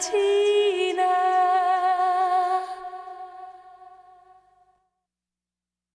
tea.